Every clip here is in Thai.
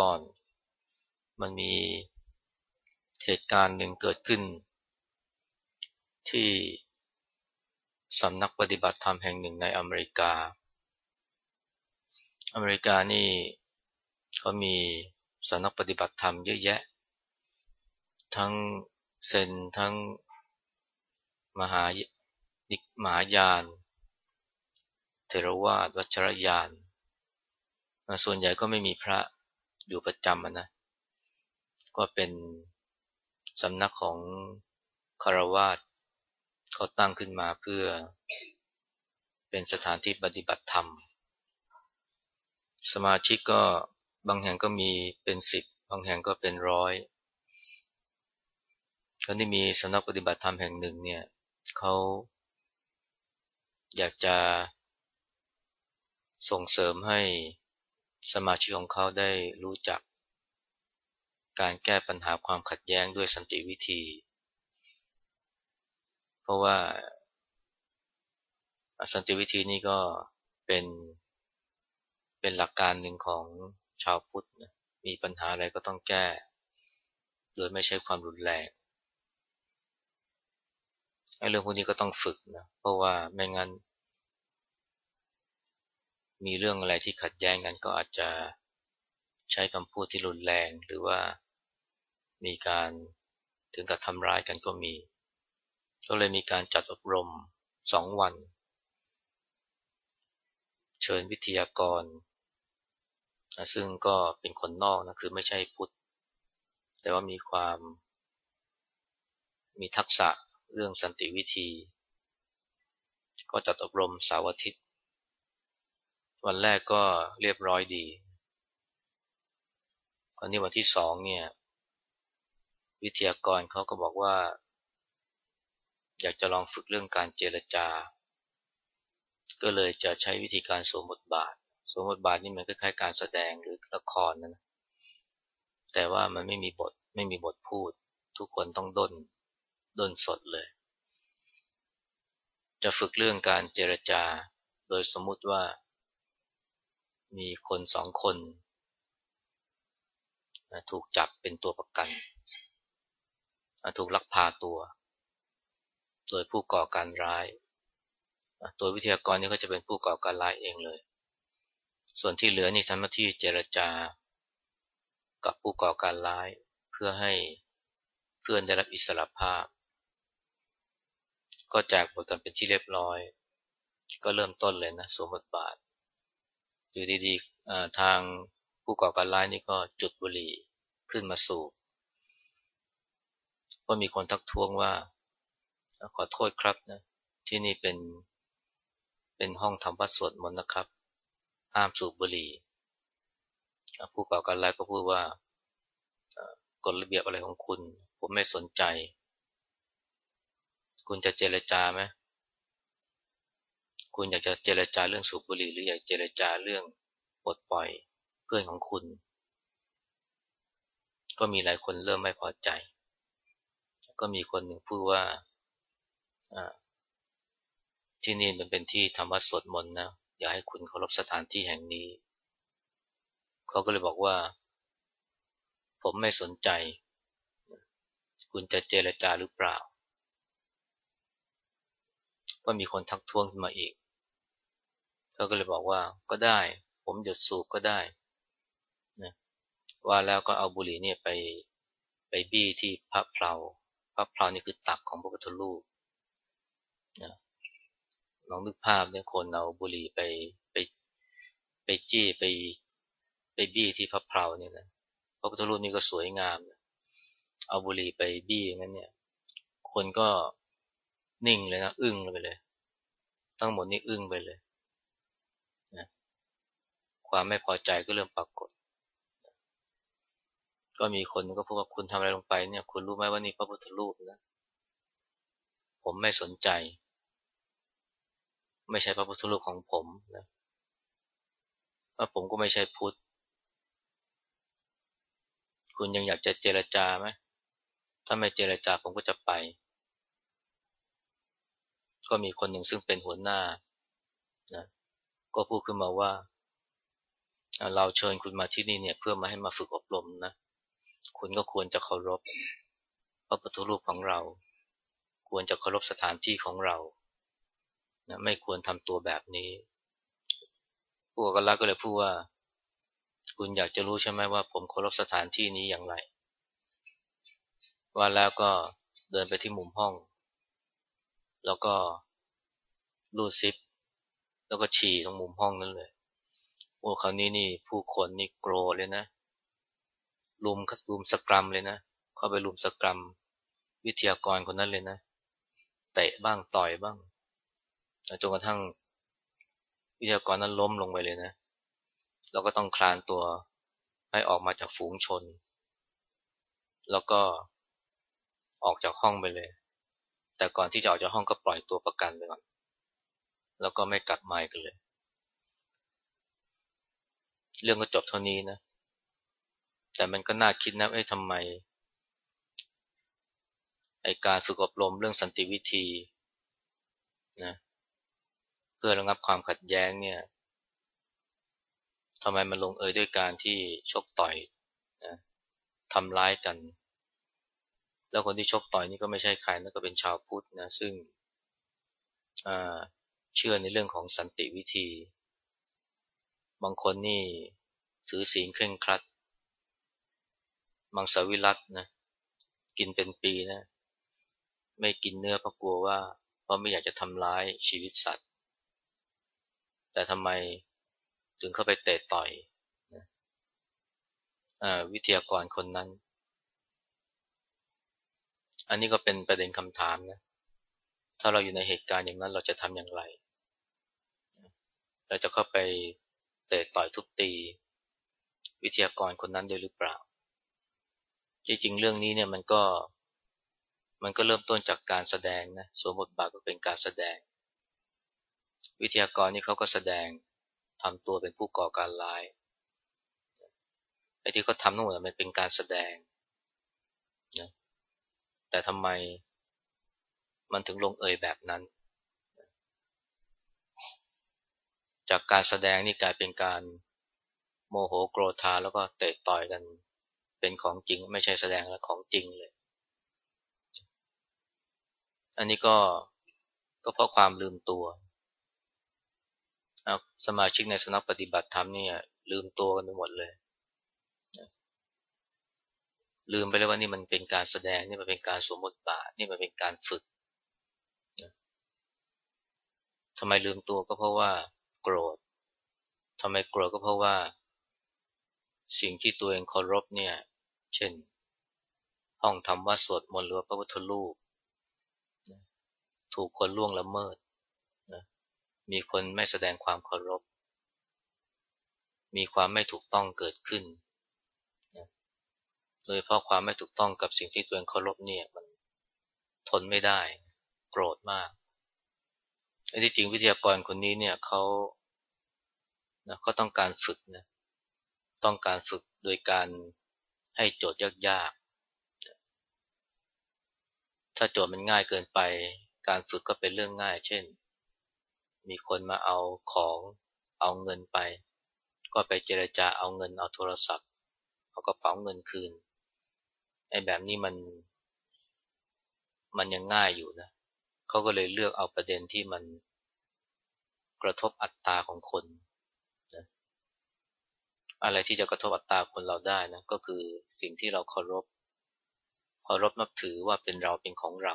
ก่อน มันมีเหตุการณ์หนึ่งเกิดขึ้น ที่สำนักปฏิบัติธรรมแห่งหนึ่งในอเมริกา อเมริกานี่เขามีสำนักปฏิบัติธรรมเยอะแยะ ทั้งเซนทั้งมหานิมหายาน เทรวาสวัชรยาน ส่วนใหญ่ก็ไม่มีพระ อยู่ประจำนะ ก็เป็นสำนักของคารวาสเขาตั้งขึ้นมาเพื่อเป็นสถานที่ปฏิบัติธรรม สมาชิกก็บางแห่งก็มีเป็นสิบบางแห่งก็เป็นร้อยก็ที่มีสำนักปฏิบัติธรรมแห่งหนึ่งเนี่ยเขาอยากจะส่งเสริมให้ สมาชิกของเขาได้รู้จัก การแก้ปัญหาความขัดแย้งด้วยสันติวิธี เพราะว่าสันติวิธีนี่ก็เป็นเป็นหลักการหนึ่งของชาวพุทธนะมีปัญหาอะไรก็ต้องแก้ โดยไม่ใช้ความรุนแรงไอ้เรื่องพวกนี้ก็ต้องฝึกนะเพราะว่าไม่งั้น มีเรื่องอะไรที่ขัดแย้งกันก็อาจจะใช้คำพูดที่รุนแรงหรือว่ามีการถึงกับทำร้ายกันก็มี ก็เลยมีการจัดอบรมสองวัน เชิญวิทยากร ซึ่งก็เป็นคนนอกนะคือไม่ใช่พุทธ แต่ว่ามีความมีทักษะเรื่องสันติวิธี ก็จัดอบรมสาวทิตย์ วันแรกก็เรียบร้อยดีตอนนี้วันที่สองเนี่ย วิทยากรเขาก็บอกว่า อยากจะลองฝึกเรื่องการเจรจา ก็เลยจะใช้วิธีการสวมบทบาทสวมบทบาทนี่มันก็คล้ายการแสดงหรือละครนะแต่ว่ามันไม่มีบทไม่มีบทพูด ทุกคนต้องด้นด้นสดเลย จะฝึกเรื่องการเจรจา โดยสมมุติว่า มีคนสองคนถูกจับเป็นตัวประกันถูกลักพาตัว โดยผู้ก่อการร้ายตัววิทยากรนี่ก็จะเป็นผู้ก่อการร้ายเองเลย ส่วนที่เหลือนี่ทำหน้าที่เจรจา กับผู้ก่อการร้าย เพื่อให้เพื่อนได้รับอิสรภาพ ก็แจกบทกันเป็นที่เรียบร้อย ก็เริ่มต้นเลยนะสวมบทบาท อยู่ดีๆทางผู้ก่อการร้ายนี่ก็จุดบุหรี่ขึ้นมาสูบก็มีคนทักท้วงว่าขอโทษครับนะที่นี่เป็นเป็นห้องทำวัดสวดมนต์นะครับ ห้ามสูบบุหรี่ ผู้ก่อการร้ายก็พูดว่ากฎระเบียบอะไรของคุณ ผมไม่สนใจ คุณจะเจรจาไหม คุณอยากจะเจรจาเรื่องสูบบุหรี่หรืออยากเจรจาเรื่องปลดปล่อยเพื่อนของคุณ ก็มีหลายคนเริ่มไม่พอใจ ก็มีคนหนึ่งพูดว่าที่นี่มันเป็นที่ทำวัดสวดมนต์นะอยากให้คุณเคารพสถานที่แห่งนี้ เขาก็เลยบอกว่า ผมไม่สนใจ คุณจะเจรจาหรือเปล่า ก็มีคนทักท้วงขึ้นมาอีก เขาก็เลยบอกว่าก็ได้ ผมหยุดสูบก็ได้นะว่าแล้วก็เอาบุหรี่เนี่ยไปไปบี้ที่พระเพลาพระเพลานี่คือตักของพระพุทธรูปนะลองนึกภาพเนี่ยคนเอาบุหรี่ไปไปไปจี้ไปไปบี้ที่พระเพลาเนี่ยนะพระพุทธรูปนี่ก็สวยงามนะเอาบุหรี่ไปบี้อย่างนั้นเนี่ย คนก็นิ่งเลยนะอึ้งไปเลย ทั้งหมดนี่อึ้งไปเลย ความไม่พอใจก็เริ่มปรากฏ ก็มีคนก็พูดว่าคุณทำอะไรลงไปเนี่ย คุณรู้ไหมว่านี่พระพุทธรูปนะ ผมไม่สนใจ ไม่ใช่พระพุทธรูปของผมนะว่าผมก็ไม่ใช่พุทธ คุณยังอยากจะเจรจาไหมถ้าไม่เจรจาผมก็จะไป ก็มีคนหนึ่งซึ่งเป็นหัวหน้านะ ก็พูดขึ้นมาว่า เราเชิญคุณมาที่นี่เนี่ย เพื่อมาให้มาฝึกอบรมนะ คุณก็ควรจะเคารพพระพุทธรูปของเรา ควรจะเคารพสถานที่ของเรานะไม่ควรทำตัวแบบนี้ผู้กันละก็เลยพูดว่า คุณอยากจะรู้ใช่ไหมว่า ผมเคารพสถานที่นี้อย่างไร ว่าแล้วก็เดินไปที่มุมห้อง แล้วก็รูดซิป แล้วก็ฉี่ตรงมุมห้องนั่นเลย โอ้คราวนี้นี่ผู้คนนี่โกรธเลยนะลุมลุมสกรัมเลยนะ เข้าไปลุมสกรัมวิทยากรคนนั้นเลยนะ เตะบ้างต่อยบ้างจนกระทั่งวิทยากรนั้นล้มลงไปเลยนะเราก็ต้องคลานตัวให้ออกมาจากฝูงชน แล้วก็ออกจากห้องไปเลย แต่ก่อนที่จะออกจากห้องก็ปล่อยตัวประกันไปก่อน แล้วก็ไม่กลับมาอีกเลย เรื่องก็จบเท่านี้นะ แต่มันก็น่าคิดนะไอ้ทำไมไอ้การฝึกอบรมเรื่องสันติวิธีนะเพื่อระงับความขัดแย้งเนี่ยทำไมมันลงเอยด้วยการที่ชกต่อยนะทำร้ายกัน แล้วคนที่ชกต่อยนี่ก็ไม่ใช่ใครนะก็เป็นชาวพุทธนะซึ่ง เชื่อในเรื่องของสันติวิธี บางคนนี่ถือศีลเคร่งครัด มังสวิรัตนะ กินเป็นปีนะ ไม่กินเนื้อเพราะกลัวว่า เพราะไม่อยากจะทำร้ายชีวิตสัตว์ แต่ทำไมถึงเข้าไปเตะต่อยนะวิทยากรคนนั้น อันนี้ก็เป็นประเด็นคำถามนะ ถ้าเราอยู่ในเหตุการณ์อย่างนั้น เราจะทำอย่างไร เราจะเข้าไปเตะต่อยทุบตี วิทยากรคนนั้นด้วยหรือเปล่า จริงๆเรื่องนี้เนี่ยมันก็มันก็เริ่มต้นจากการแสดงนะสวมบทบาทก็เป็นการแสดง วิทยากรนี่เขาก็แสดงทำตัวเป็นผู้ก่อการร้ายไอ้ที่เขาทำทั้งหมดมันเป็นการแสดงนะแต่ทำไม มันถึงลงเอยแบบนั้น จากการแสดงนี่กลายเป็นการโมโหโกรธาแล้วก็เตะต่อยกัน เป็นของจริงไม่ใช่แสดงแล้วของจริงเลย อันนี้ก็ก็เพราะความลืมตัวสมาชิกในสนับปฏิบัติธรรมนี่ลืมตัวกันไปหมดเลย ลืมไปเลยว่านี่มันเป็นการแสดงนี่มันเป็นการสวมบทบาทนี่มันเป็นการฝึก ทำไมลืมตัวก็เพราะว่าโกรธทำไมโกรธก็เพราะว่า สิ่งที่ตัวเองเคารพเนี่ย เช่น ห้องทำว่าสวดมนต์หรือพระพุทธรูปถูกคนล่วงละเมิดมีคนไม่แสดงความเคารพ มีความไม่ถูกต้องเกิดขึ้นโดยเพราะความไม่ถูกต้องกับสิ่งที่ตัวเองเคารพเนี่ยมันทนไม่ได้ โกรธมาก ไอ้ที่จริงวิทยากรคนนี้เนี่ยเขาเขาต้องการฝึกนะต้องการฝึกโดยการให้โจทย์ยากๆ ถ้าโจทย์มันง่ายเกินไป การฝึกก็เป็นเรื่องง่าย เช่น มีคนมาเอาของเอาเงินไป ก็ไปเจรจาเอาเงินเอาโทรศัพท์ เอากระเป๋าเงินคืนไอ้แบบนี้มัน มันยังง่ายอยู่นะ เขาก็เลยเลือกเอาประเด็นที่มันกระทบอัตตาของคนนะอะไรที่จะกระทบอัตตาคนเราได้นะก็คือสิ่งที่เราเคารพเคารพนับถือว่าเป็นเราเป็นของเรา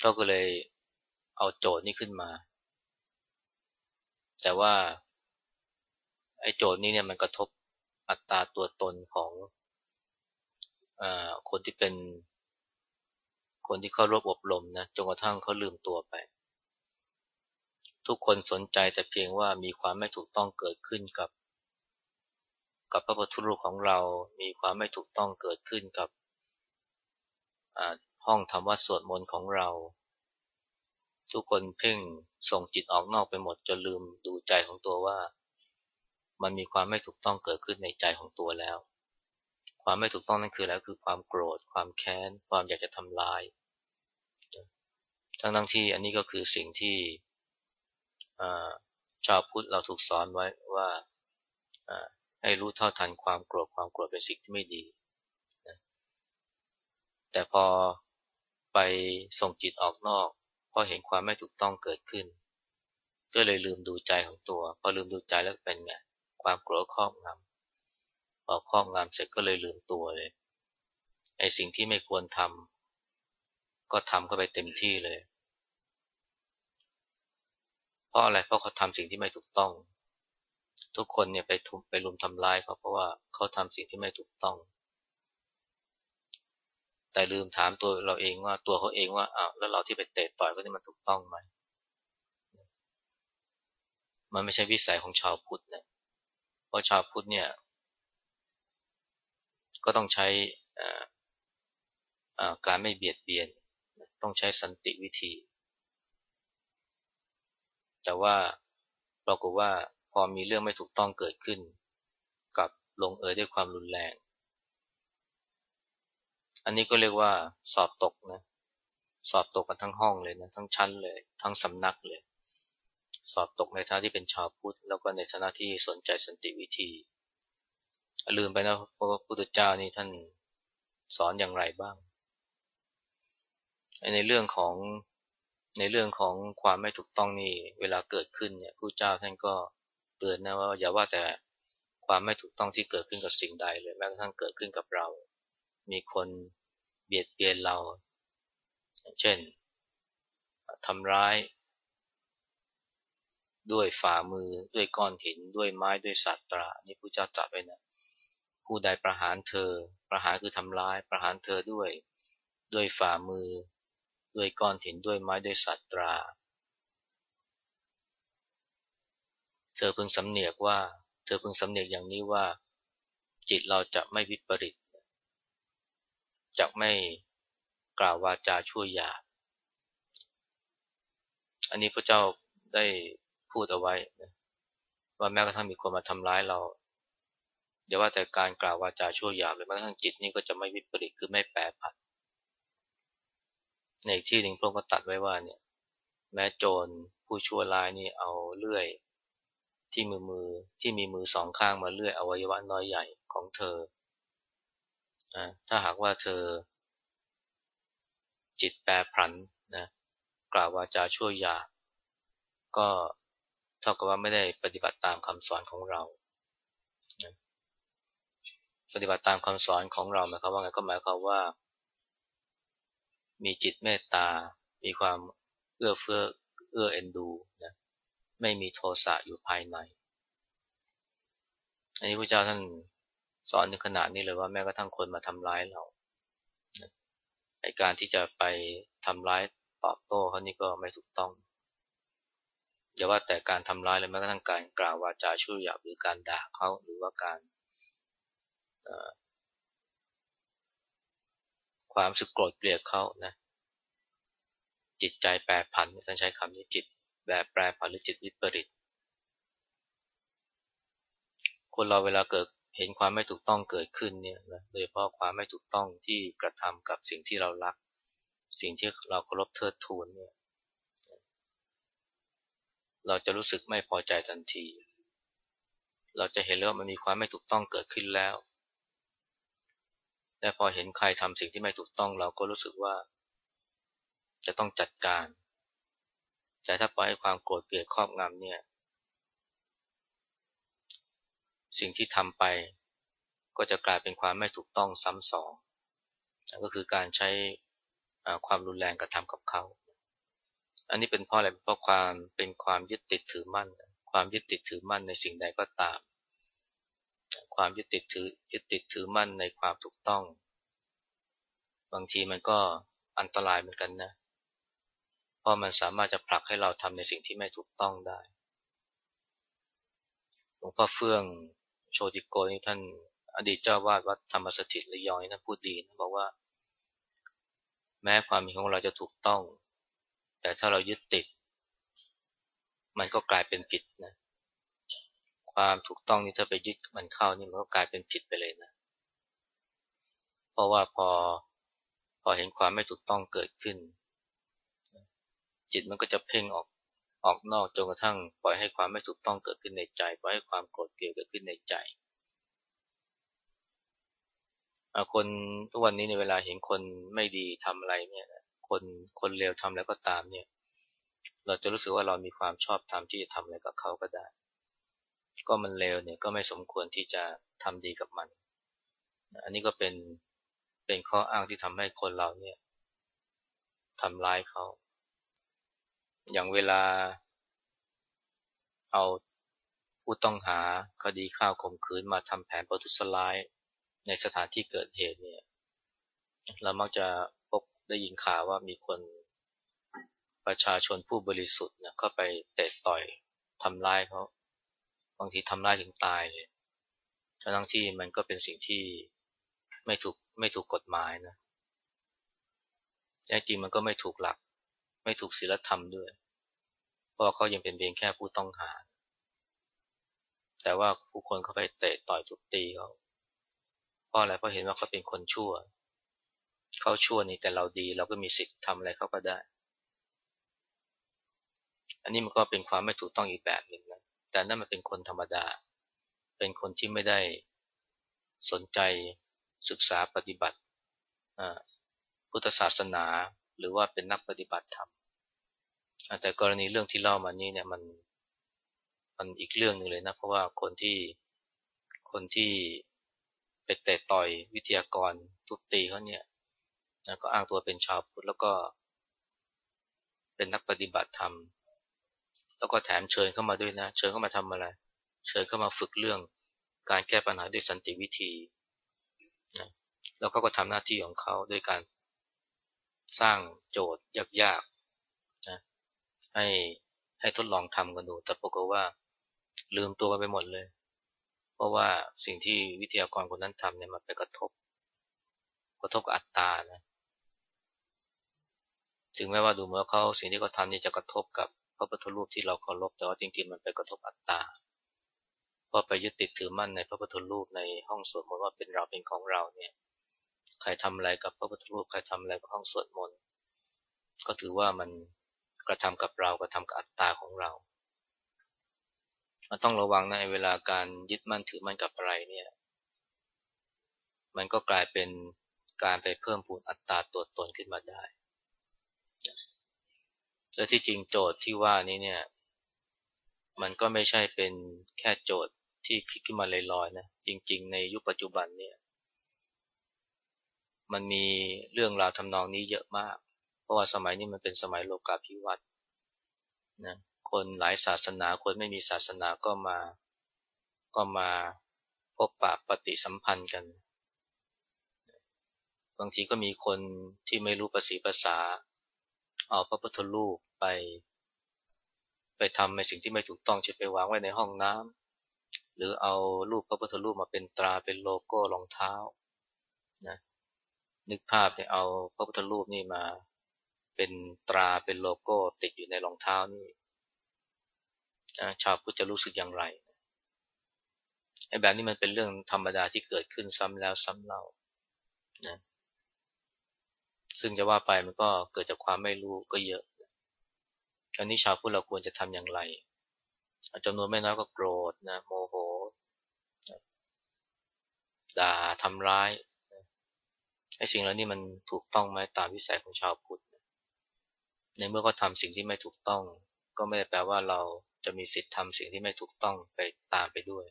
เขาก็เลยเอาโจทย์นี้ขึ้นมา แต่ว่าไอ้โจทย์นี้เนี่ยมันกระทบอัตราตัวตนของอคนที่เป็น คนที่เข้ารบอบรมนะจนกระทั่งเขาลืมตัวไป ทุกคนสนใจแต่เพียงว่ามีความไม่ถูกต้องเกิดขึ้นกับ กับพระพุทธรูปของเรา มีความไม่ถูกต้องเกิดขึ้นกับห้องธรรมวัดสวดมนต์ของเรา ทุกคนเพ่งส่งจิตออกนอกไปหมดจนลืมดูใจของตัวว่า มันมีความไม่ถูกต้องเกิดขึ้นในใจของตัวแล้ว ความไม่ถูกต้องนั่นคืออะไรคือความโกรธ ความแค้น ความอยากจะทำลาย ทั้งทั้งที่อันนี้ก็คือสิ่งที่ชาวพุทธเราถูกสอนไว้ว่าให้รู้เท่าทันความโกรธ ความโกรธเป็นสิ่งที่ไม่ดี แต่พอไปส่งจิตออกนอกพอเห็นความไม่ถูกต้องเกิดขึ้น ก็เลยลืมดูใจของตัว พอลืมดูใจแล้วเป็นไง ความโกรธครอบงำ พอครอบงำเสร็จก็เลยลืมตัวเลย ไอ้สิ่งที่ไม่ควรทำก็ทำเข้าไปเต็มที่เลย เพราะอะไรเพราะเขาทำสิ่งที่ไม่ถูกต้อง ทุกคนเนี่ยไปทุไปลุมทำร้ายเขาเพราะว่าเขาทำสิ่งที่ไม่ถูกต้อง แต่ลืมถามตัวเราเองว่าตัวเขาเองว่าอ้าวแล้วเราที่ไปเตะต่อยเขาที่มันถูกต้องไหมมันไม่ใช่วิสัยของชาวพุทธนะเพราะชาวพุทธเนี่ย ก็ต้องใช้การไม่เบียดเบียน ต้องใช้สันติวิธี แต่ว่าปรากฏว่าพอมีเรื่องไม่ถูกต้องเกิดขึ้น กับลงเอยด้วยความรุนแรง อันนี้ก็เรียกว่าสอบตกนะ สอบตกกันทั้งห้องเลยนะ ทั้งชั้นเลย ทั้งสำนักเลย สอบตกในฐานะที่เป็นชาวพุทธ แล้วก็ในฐานะที่สนใจสันติวิธี ลืมไปนะพระพุทธเจ้านี่ท่านสอนอย่างไรบ้าง ในเรื่องของในเรื่องของความไม่ถูกต้องนี่เวลาเกิดขึ้นเนี่ยผู้เจ้าท่านก็เตือนนะว่าอย่าว่าแต่ความไม่ถูกต้องที่เกิดขึ้นกับสิ่งใดเลยแม้กระทั่งเกิดขึ้นกับเรา มีคนเบียดเบียนเรา เช่นทำร้าย ด้วยฝ่ามือด้วยก้อนหิน ด้วยไม้ด้วยสัตว์ตรานี่ผู้เจ้าจับไว้นะ ผู้ใดประหารเธอ ประหารคือทำร้าย ประหารเธอด้วย ด้วยฝ่ามือ ด้วยก้อนหิน ด้วยไม้ ด้วยสัตรา เธอพึงสำเนียกว่า เธอพึงสำเนียกอย่างนี้ว่า จิตเราจะไม่วิปริตจะไม่กล่าววาจาชั่วยาอันนี้พระเจ้าได้พูดเอาไว้ว่าแม้กระทั่งมีคนมาทำร้ายเรา อย่าว่าแต่การกล่าววาจาชั่วหยาบเลยแม้กระทั่งจิตนี่ก็จะไม่วิปริตคือไม่แปรผันในที่หนึ่งพระองค์ก็ตัดไว้ว่าเนี่ย แม้โจรผู้ชั่วร้ายนี่เอาเลื่อยที่มือมือที่มีมือสองข้างมาเลื่อยอวัยวะน้อยใหญ่ของเธอถ้าหากว่าเธอ จิตแปรผันนะกล่าววาจาชั่วหยาบก็เท่ากับว่าไม่ได้ปฏิบัติตามคำสอนของเรา ปฏิบัติตามคำสอนของเราหมายความว่าไงก็หมายความว่า มีจิตเมตตา มีความเอื้อเฟื้อเอื้อเอ็นดูนะไม่มีโทสะอยู่ภายใน อันนี้พระเจ้าท่านสอนถึงขนาดนี้เลยว่าแม้กระทั่งคนมาทำร้ายเราในการที่จะไปทำร้ายตอบโต้เขานี่ก็ไม่ถูกต้องอย่าว่าแต่การทำร้ายเลยแม้กระทั่งการกล่าววาจาชั่วหยาบหรือการด่าเขาหรือว่าการ ความสึกโกรธเกลียดเขานะ จิตใจแปรผันท่านใช้คำนี้จิตแบบแปรผันหรือจิตวิปริต คนเราเวลาเกิดเห็นความไม่ถูกต้องเกิดขึ้นเนี่ยนะโดยเฉพาะความไม่ถูกต้องที่กระทำกับสิ่งที่เรารัก สิ่งที่เราเคารพเทิดทูนเนี่ยเราจะรู้สึกไม่พอใจทันที เราจะเห็นเลยว่ามันมีความไม่ถูกต้องเกิดขึ้นแล้ว แต่พอเห็นใครทำสิ่งที่ไม่ถูกต้องเราก็รู้สึกว่า จะต้องจัดการ แต่ถ้าปล่อยให้ความโกรธเกลียดครอบงำเนี่ย สิ่งที่ทำไป ก็จะกลายเป็นความไม่ถูกต้องซ้ำสองก็คือการใช้ความรุนแรงกระทำกับเขา อันนี้เป็นเพราะอะไร เพราะความเป็นความยึดติดถือมั่น ความยึดติดถือมั่นในสิ่งใดก็ตาม ความยึดติดถือยึดติดถือมั่นในความถูกต้อง บางทีมันก็อันตรายเหมือนกันนะ เพราะมันสามารถจะผลักให้เราทำในสิ่งที่ไม่ถูกต้องได้ หลวงพ่อเฟื่องโชติโกนี่ท่านอดีตเจ้าวาดวัดธรรมสถิตระยองท่านพูดดีนะบอกว่า แม้ความมีของเราจะถูกต้อง แต่ถ้าเรายึดติด มันก็กลายเป็นผิดนะ ความถูกต้องนี่ถ้าไปยึดมันเข้านี่มันก็กลายเป็นผิดไปเลยนะ เพราะว่าพอพอเห็นความไม่ถูกต้องเกิดขึ้น จิตมันก็จะเพ่งออกออกนอกจนกระทั่งปล่อยให้ความไม่ถูกต้องเกิดขึ้นในใจปล่อยให้ความโกรธเกลียดเกิดขึ้นในใจคนทุกวันนี้ในเวลาเห็นคนไม่ดีทำอะไรเนี่ยคนคนเลวทำแล้วก็ตามเนี่ย เราจะรู้สึกว่าเรามีความชอบธรรมที่จะทำอะไรกับเขาก็ได้ ก็มันเลวเนี่ยก็ไม่สมควรที่จะทำดีกับมัน อันนี้ก็เป็นเป็นข้ออ้างที่ทำให้คนเราเนี่ยทำร้ายเขา อย่างเวลา เอาผู้ต้องหาคดีข้าวข่มขืนมาทำแผนประทุษร้ายในสถานที่เกิดเหตุเนี่ย เรามักจะพบได้ยินข่าวว่ามีคนประชาชนผู้บริสุทธิ์เนี่ยก็ไปเตะต่อยทำร้ายเขา บางทีทำร้ายถึงตายเลยทั้งที่มันก็เป็นสิ่งที่ไม่ถูกไม่ถูกกฎหมายนะแท้จริงมันก็ไม่ถูกหลัก ไม่ถูกศีลธรรมด้วย เพราะเขายังเป็นเพียงแค่ผู้ต้องหา แต่ว่าผู้คนเขาไปเตะต่อยทุบตีเขาเพราะอะไรเพราะเห็นว่าเขาเป็นคนชั่ว เขาชั่วนี่แต่เราดีเราก็มีสิทธิ์ทำอะไรเขาก็ได้ อันนี้มันก็เป็นความไม่ถูกต้องอีกแบบหนึ่งนะ แต่นั่นมันเป็นคนธรรมดา เป็นคนที่ไม่ได้สนใจศึกษาปฏิบัติพุทธศาสนาหรือว่าเป็นนักปฏิบัติธรรมแต่กรณีเรื่องที่เล่ามานี้เนี่ยมันมันอีกเรื่องหนึ่งเลยนะ เพราะว่าคนที่คนที่ไปเตะต่อยวิทยากรทุบตีเขาเนี่ยนะก็อ้างตัวเป็นชาวพุทธแล้วก็เป็นนักปฏิบัติธรรม แล้วก็แถมเชิญเข้ามาด้วยนะ เชิญเข้ามาทำอะไร เชิญเข้ามาฝึกเรื่อง การแก้ปัญหาด้วยสันติวิธีนะแล้วก็ก็ทำหน้าที่ของเขาด้วยการสร้างโจทย์ยากๆนะให้ให้ทดลองทำกันดู แต่ปรากฏว่าลืมตัวกันไปหมดเลย เพราะว่าสิ่งที่วิทยากรคนนั้นทำเนี่ยมันไปกระทบ กระทบกับอัตตานะ ถึงแม้ว่าดูเหมือนเขาสิ่งที่เขาทำนี่จะกระทบกับ พระพุทธรูปที่เราเคารพแต่ว่าจริงๆมันไปกระทบอัตตาเพราะไปยึดติดถือมั่นในพระพุทธรูปในห้องสวดมนต์ว่าเป็นเราเป็นของเราเนี่ย ใครทำอะไรกับพระพุทธรูปใครทำอะไรกับห้องสวดมนต์ก็ถือว่ามันกระทำกับเรากระทำกับอัตตาของเรามันต้องระวังนะเวลาการยึดมั่นถือมั่นกับอะไรเนี่ย มันก็กลายเป็นการไปเพิ่มพูนอัตตาตัวตนขึ้นมาได้ และที่จริงโจทย์ที่ว่านี้เนี่ย มันก็ไม่ใช่เป็นแค่โจทย์ที่คิดขึ้นมาลอยๆนะจริง ๆ ในยุคปัจจุบันเนี่ย มันมีเรื่องราวทำนองนี้เยอะมาก เพราะว่าสมัยนี้มันเป็นสมัยโลกาภิวัตน์นะคนหลายศาสนาคนไม่มีศาสนาก็มาก็มาพบปะปฏิสัมพันธ์กัน บางทีก็มีคนที่ไม่รู้ภาษีภาษา เอาพระพุทธรูปไป ไปทำในสิ่งที่ไม่ถูกต้องเช่นไปวางไว้ในห้องน้ำหรือเอารูปพระพุทธรูปมาเป็นตราเป็นโลโก้รองเท้านะนึกภาพเนี่ยเอาพระพุทธรูปนี่มาเป็นตราเป็นโลโก้ติดอยู่ในรองเท้านี่ชาวพุทธจะรู้สึกอย่างไรไอ้แบบนี้มันเป็นเรื่องธรรมดาที่เกิดขึ้นซ้ำแล้วซ้ำเล่านะ ซึ่งจะว่าไปมันก็เกิดจากความไม่รู้ก็เยอะอันนี้ชาวพุทธเราควรจะทำอย่างไรจำนวนไม่น้อยก็โกรธนะโมโหด่าทำร้ายไอ้สิ่งเหล่านี้มันถูกต้องไหมตามวิสัยของชาวพุทธในเมื่อเขาทาสิ่งที่ไม่ถูกต้อง ก็ไม่ได้แปลว่าเราจะมีสิทธิ์ทำสิ่งที่ไม่ถูกต้องไปตามไปด้วย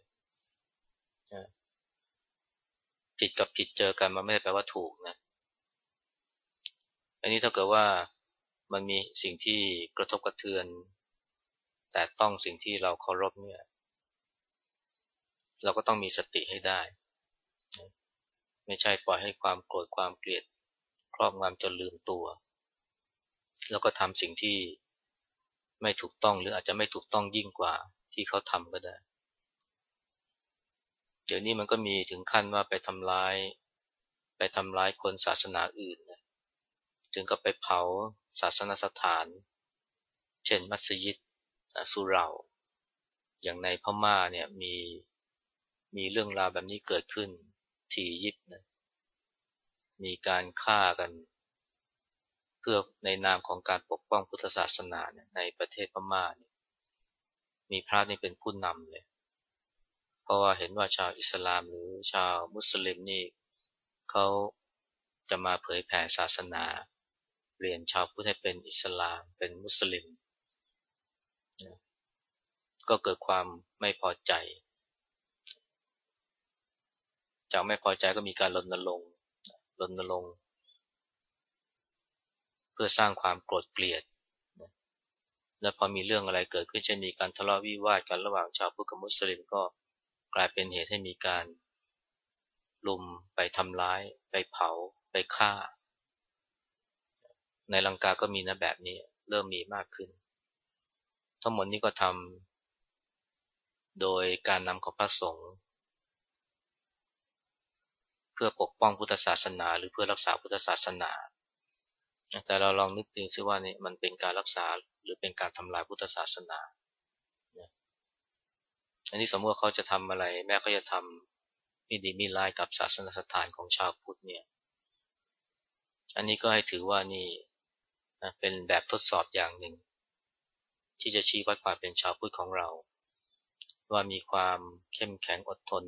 ผิดกับผิดเจอกันมันไม่ได้แปลว่าถูกนะ อันนี้ถ้าเกิดว่ามันมีสิ่งที่กระทบกระเทือน แต่ต้องสิ่งที่เราเคารพเนี่ย เราก็ต้องมีสติให้ได้ ไม่ใช่ปล่อยให้ความโกรธความเกลียดครอบงำจนลืมตัว แล้วก็ทำสิ่งที่ไม่ถูกต้องหรืออาจจะไม่ถูกต้องยิ่งกว่าที่เขาทำก็ได้ เดี๋ยวนี้มันก็มีถึงขั้นว่าไปทำร้าย ไปทำร้ายคนศาสนาอื่นนะ ถึงกับไปเผาศาสนสถาน เช่นมัสยิดสุเหร่า อย่างในพม่าเนี่ยมีมีเรื่องราวแบบนี้เกิดขึ้นที่ยิบนะมีการฆ่ากัน เพื่อในนามของการปกป้องพุทธศาสนาในประเทศพม่าเนี่ยมีพระนี่เป็นผู้นำเลย เพราะว่าเห็นว่าชาวอิสลามหรือชาวมุสลิมนี่เขาจะมาเผยแผ่ศาสนา เปลี่ยนชาวพุทธให้เป็นอิสลาม เป็นมุสลิม ก็เกิดความไม่พอใจ จากไม่พอใจก็มีการรณรงค์รณรงค์เพื่อสร้างความโกรธเกลียด และพอมีเรื่องอะไรเกิดขึ้นจะมีการทะเลาะวิวาทกันระหว่างชาวพุทธกับมุสลิมก็กลายเป็นเหตุให้มีการลุมไปทำร้าย ไปเผา ไปฆ่า ในลังกาก็มีนะแบบนี้ เริ่มมีมากขึ้น ทั้งหมดนี้ก็ทำโดยการนำของพระสงฆ์เพื่อปกป้องพุทธศาสนา หรือเพื่อรักษาพุทธศาสนา แต่เราลองนึกถึงซิว่านี่มันเป็นการรักษาหรือเป็นการทำลายพุทธศาสนาอันนี้สมมติว่าเขาจะทำอะไร แม้เขาจะทำมีดีมีลายกับศาสนสถานของชาวพุทธเนี่ย อันนี้ก็ให้ถือว่านี่ เป็นแบบทดสอบอย่างหนึ่ง ที่จะชี้วัดความเป็นชาวพุทธของเรา ว่ามีความเข้มแข็งอดทน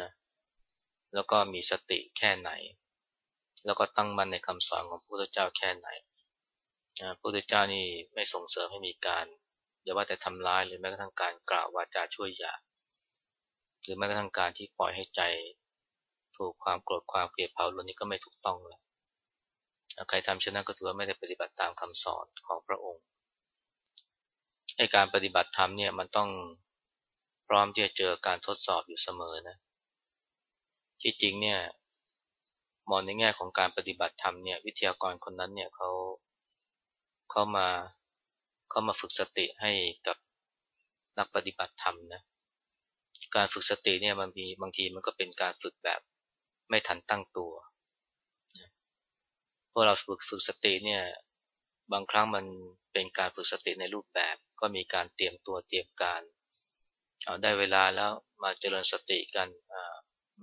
นะแล้วก็มีสติแค่ไหน แล้วก็ตั้งมั่นในคำสอนของพระพุทธเจ้าแค่ไหนพระพุทธเจ้านี่ไม่ส่งเสริมให้มีการอย่าว่าแต่ทำร้ายหรือแม้กระทั่งการกล่าววาจาช่วยยาหรือแม้กระทั่งการที่ปล่อยให้ใจ ถูกความโกรธความเกลียดเผาลนนี้ก็ไม่ถูกต้องแล้ว ใครทำเช่นนั้นก็ถือว่าไม่ได้ปฏิบัติตามคำสอนของพระองค์ไอการปฏิบัติธรรมเนี่ยมันต้องพร้อมที่จะเจอการทดสอบอยู่เสมอนะ ที่จริงเนี่ยมองในแง่ของการปฏิบัติธรรมเนี่ยวิทยากรคนนั้นเนี่ยเขาเขามาเขามาฝึกสติให้กับนักปฏิบัติธรรมนะการฝึกสติเนี่ยมันมีบางทีมันก็เป็นการฝึกแบบไม่ทันตั้งตัว วกเราฝึกฝึกสติเนี่ยบางครั้งมันเป็นการฝึกสติในรูปแบบ ก็มีการเตรียมตัวเตรียมการเอาได้เวลาแล้วมาเจริญสติกัน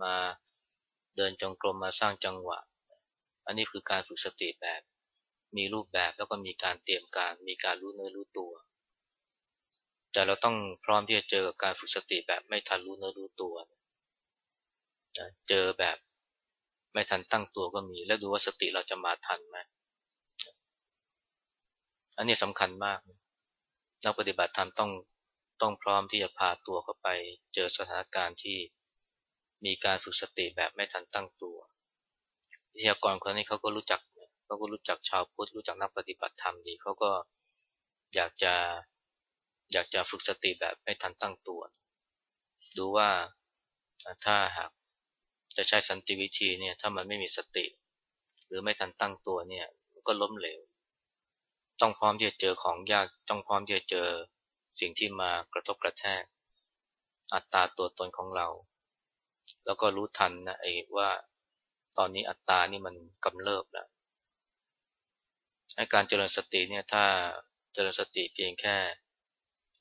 มาเดินจงกรมมาสร้างจังหวะ อันนี้คือการฝึกสติแบบ มีรูปแบบแล้วก็มีการเตรียมการ มีการรู้เนื้อรู้ตัว แต่เราต้องพร้อมที่จะเจอการฝึกสติแบบไม่ทันรู้เนื้อรู้ตัว เจอแบบ ไม่ทันตั้งตัวก็มี แล้วดูว่าสติเราจะมาทันไหมอันนี้สำคัญมากนักปฏิบัติธรรมต้องต้องพร้อมที่จะพาตัวเข้าไป เจอสถานการณ์ที่มีการฝึกสติแบบไม่ทันตั้งตัววิทยากรคนนี้เขาก็รู้จักเขาก็รู้จักชาวพุทธรู้จักนักปฏิบัติธรรมดีเขาก็อยากจะอยากจะฝึกสติแบบไม่ทันตั้งตัว ดูว่าถ้าหาก จะใช้สันติวิธีเนี่ยถ้ามันไม่มีสติ หรือไม่ทันตั้งตัวเนี่ยก็ล้มเหลว ต้องพร้อมที่จะเจอของยากต้องพร้อมที่จะเจอสิ่งที่มากระทบกระแทก อัตตาตัวตนของเรา แล้วก็รู้ทันนะไอ้ว่าตอนนี้อัตตานี่มันกำเริบแล้วการเจริญสติเนี่ยถ้าเจริญสติเพียงแค่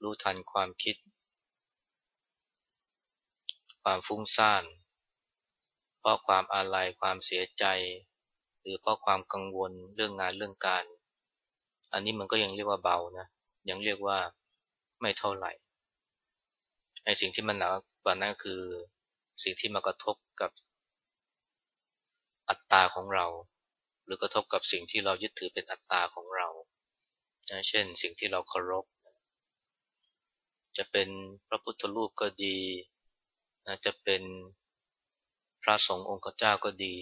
รู้ทันความคิด ความฟุ้งซ่าน เพราะความอาลัยความเสียใจ หรือเพราะความกังวลเรื่องงานเรื่องการ อันนี้มันก็ยังเรียกว่าเบานะยังเรียกว่าไม่เท่าไหร่ไอ้สิ่งที่มันหนักกว่านั้นคือสิ่งที่มากระทบกับอัตตาของเรา หรือกระทบกับสิ่งที่เรายึดถือเป็นอัตตาของเรา เช่น สิ่งที่เราเคารพ จะเป็นพระพุทธรูปก็ดี จะเป็น พระสงฆ์องค์เจ้าก็ดี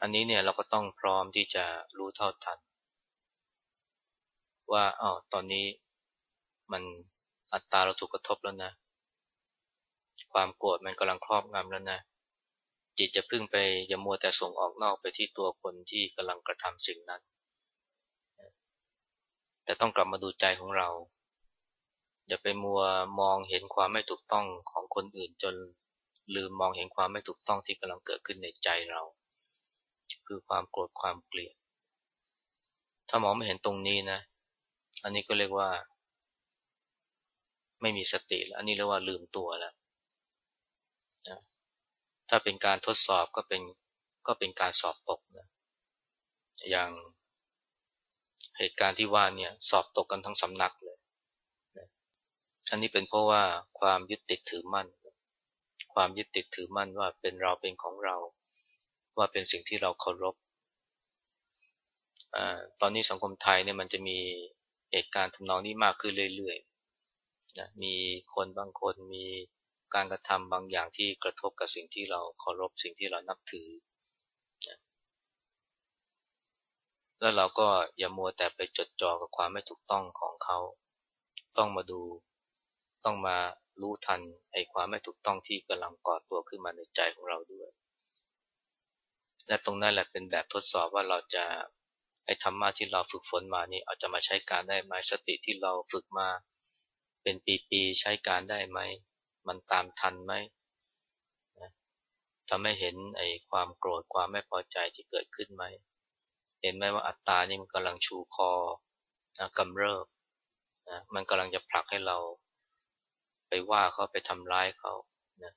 อันนี้เนี่ยเราก็ต้องพร้อมที่จะรู้เท่าทัน ว่าอ๋อตอนนี้มันอัตตาเราถูกกระทบแล้วนะ ความโกรธมันกำลังครอบงำแล้วนะจิตจะพึ่งไปอย่ามัวแต่ส่งออกนอกไปที่ตัวคนที่กำลังกระทำสิ่งนั้น แต่ต้องกลับมาดูใจของเรา อย่าไปมัวมองเห็นความไม่ถูกต้องของคนอื่นจน ลืมมองเห็นความไม่ถูกต้องที่กำลังเกิดขึ้นในใจเรา คือความโกรธความเกลียด ถ้ามองไม่เห็นตรงนี้นะ อันนี้ก็เรียกว่า ไม่มีสติแล้วอันนี้เรียกว่าลืมตัวแล้วถ้าเป็นการทดสอบก็เป็นก็เป็นการสอบตกนะอย่างเหตุการณ์ที่ว่าเนี่ยสอบตกกันทั้งสำนักเลย อันนี้เป็นเพราะว่าความยึดติดถือมั่น ความยึดติดถือมั่นว่าเป็นเราเป็นของเรา ว่าเป็นสิ่งที่เราเคารพอตอนนี้สังคมไทยเนี่ยมันจะมีเหตุการณ์ทำนองนี้มากขึ้นเรื่อยๆนะมีคนบางคนมีการกระทำบางอย่างที่กระทบกับสิ่งที่เราเคารพสิ่งที่เรานับถือแล้วเราก็อย่ามัวแต่ไปจดจ่อกับความไม่ถูกต้องของเขา ต้องมาดู ต้องมา รู้ทันไอ้ความไม่ถูกต้องที่กำลังก่อตัวขึ้นมาในใจของเราด้วย และตรงนั้นแหละเป็นแบบทดสอบว่าเราจะไอ้ธรรมะที่เราฝึกฝนมานี่ เอาจะมาใช้การได้ไหมสติที่เราฝึกมาเป็นปีๆใช้การได้ไหม มันตามทันไหมทำให้เห็นไอ้ความโกรธความไม่พอใจที่เกิดขึ้นไหม เห็นไหมว่าอัตตานี่มันกำลังชูคอนะกำเริบนะมันกำลังจะผลักให้เรา ไปว่าเขาไปทำร้ายเขานะ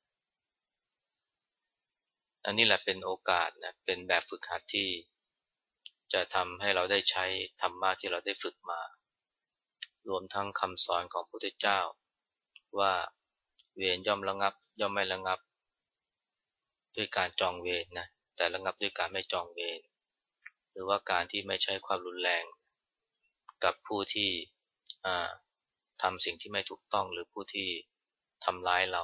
อันนี้แหละเป็นโอกาสนะเป็นแบบฝึกหัดที่ จะทำให้เราได้ใช้ธรรมะที่เราได้ฝึกมา รวมทั้งคำสอนของพระพุทธเจ้า ว่าเวรย่อมระงับ ย่อมไม่ระงับ ด้วยการจองเวรนะแต่ระงับด้วยการไม่จองเวรหรือว่าการที่ไม่ใช้ความรุนแรง กับผู้ที่ ทำสิ่งที่ไม่ถูกต้องหรือผู้ที่ทำร้ายเรา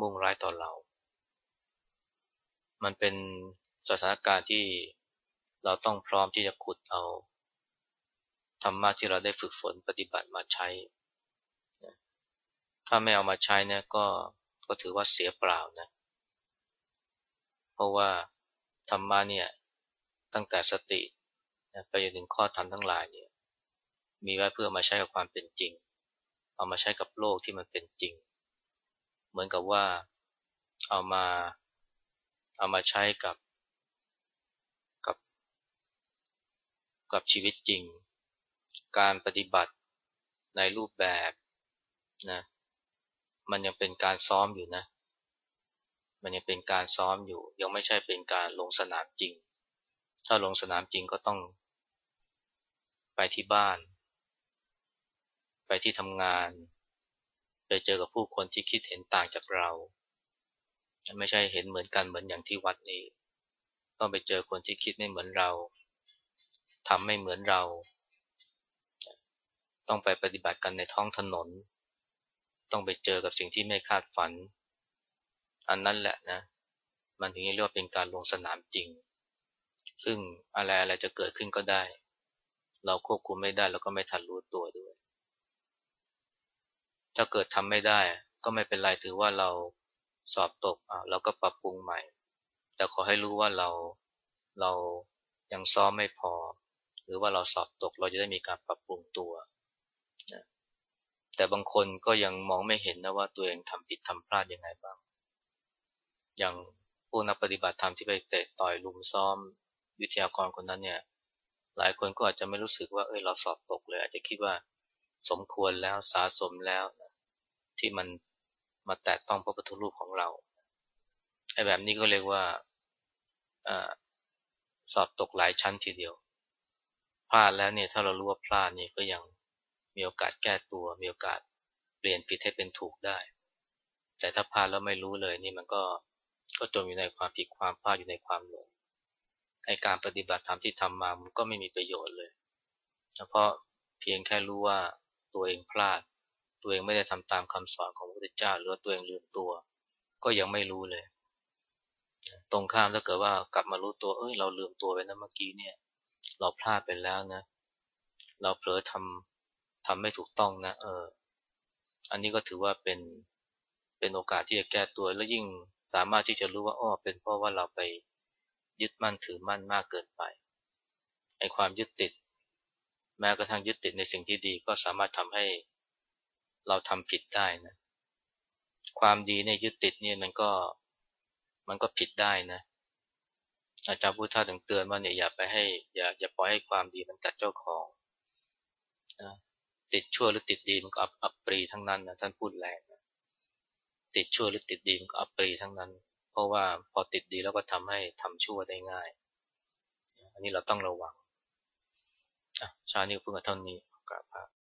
มุ่งร้ายต่อเรา มันเป็นสถานการณ์ที่เราต้องพร้อมที่จะขุดเอาธรรมะที่เราได้ฝึกฝนปฏิบัติมาใช้ ถ้าไม่เอามาใช้เนี่ยก็ก็ถือว่าเสียเปล่านะ เพราะว่าธรรมะเนี่ยตั้งแต่สติไปจนถึงข้อธรรมทั้งหลายเนี่ย มีไว้เพื่อมาใช้กับความเป็นจริง เอามาใช้กับโลกที่มันเป็นจริง เหมือนกับว่าเอามาเอามาใช้กับกับกับชีวิตจริง การปฏิบัติในรูปแบบนะมันยังเป็นการซ้อมอยู่นะ มันยังเป็นการซ้อมอยู่ ยังไม่ใช่เป็นการลงสนามจริง ถ้าลงสนามจริงก็ต้องไปที่บ้าน ไปที่ทำงาน ไปเจอกับผู้คนที่คิดเห็นต่างจากเรา ไม่ใช่เห็นเหมือนกันเหมือนอย่างที่วัดนี้ ต้องไปเจอคนที่คิดไม่เหมือนเราทำไม่เหมือนเรา ต้องไปปฏิบัติกันในท้องถนน ต้องไปเจอกับสิ่งที่ไม่คาดฝัน อันนั้นแหละนะ มันถึงเรียกว่าเป็นการลงสนามจริง ซึ่งอะไรอะไรจะเกิดขึ้นก็ได้ เราควบคุมไม่ได้แล้วก็ไม่ทันรู้ตัวด้วย ถ้าเกิดทำไม่ได้ ก็ไม่เป็นไรถือว่าเราสอบตกอะเราก็ปรับปรุงใหม่ แต่ขอให้รู้ว่าเราเรายังซ้อมไม่พอ หรือว่าเราสอบตกเราจะได้มีการปรับปรุงตัวนะแต่บางคนก็ยังมองไม่เห็นนะว่าตัวเองทำผิดทำพลาดยังไงบ้าง อย่างพวกนักปฏิบัติธรรมที่ไปเตะต่อยลุมซ้อม วิทยากรคนนั้นเนี่ย หลายคนก็อาจจะไม่รู้สึกว่าเอ้ยเราสอบตกเลย อาจจะคิดว่า สมควรแล้วสาสมแล้วนะที่มันมาแตะต้องพระพุทธรูปของเราไอ้แบบนี้ก็เรียกว่าอสอบตกหลายชั้นทีเดียว พลาดแล้วเนี่ยถ้าเรารู้ว่าพลาดนี่ก็ยังมีโอกาสแก้ตัว มีโอกาสเปลี่ยนผิดให้เป็นถูกได้ แต่ถ้าพลาดแล้วไม่รู้เลยนี่มันก็ก็จมอยู่ในความผิดความพลาดอยู่ในความหลงไอการปฏิบัติธรรมที่ทำมามันก็ไม่มีประโยชน์เลย เพราะเพียงแค่รู้ว่า ตัวเองพลาด ตัวเองไม่ได้ทำตามคำสอนของพระพุทธเจ้า หรือว่าตัวเองลืมตัว ก็ยังไม่รู้เลย ตรงข้ามถ้าเกิดว่ากลับมารู้ตัวเอ้ยเราลืมตัวไปนะเมื่อกี้เนี่ย เราพลาดไปแล้วนะ เราเผลอทำทำไม่ถูกต้องนะ เออ อันนี้ก็ถือว่าเป็นเป็นโอกาสที่จะแก้ตัวแล้วยิ่งสามารถที่จะรู้ว่าอ้อเป็นเพราะว่าเราไปยึดมั่นถือมั่นมากเกินไปไอความยึดติด แม้กระทั่งยึดติดในสิ่งที่ดีก็สามารถทำให้เราทำผิดได้นะ ความดีในยึดติดเนี่ยมันก็มันก็ผิดได้นะ อาจารย์พุทธาถึงเตือนว่าเนี่ยอย่าไปให้อย่าอย่าปล่อยให้ความดีมันกัดเจ้าของนะติดชั่วหรือติดดีมันก็อับปรีทั้งนั้นนะท่านพูดแรงนะติดชั่วหรือติดดีมันก็อับปรีทั้งนั้น เพราะว่าพอติดดีแล้วก็ทำให้ทำชั่วได้ง่าย อันนี้เราต้องระวัง ชานี้เพิ่งกับเท่านี้กราบพระ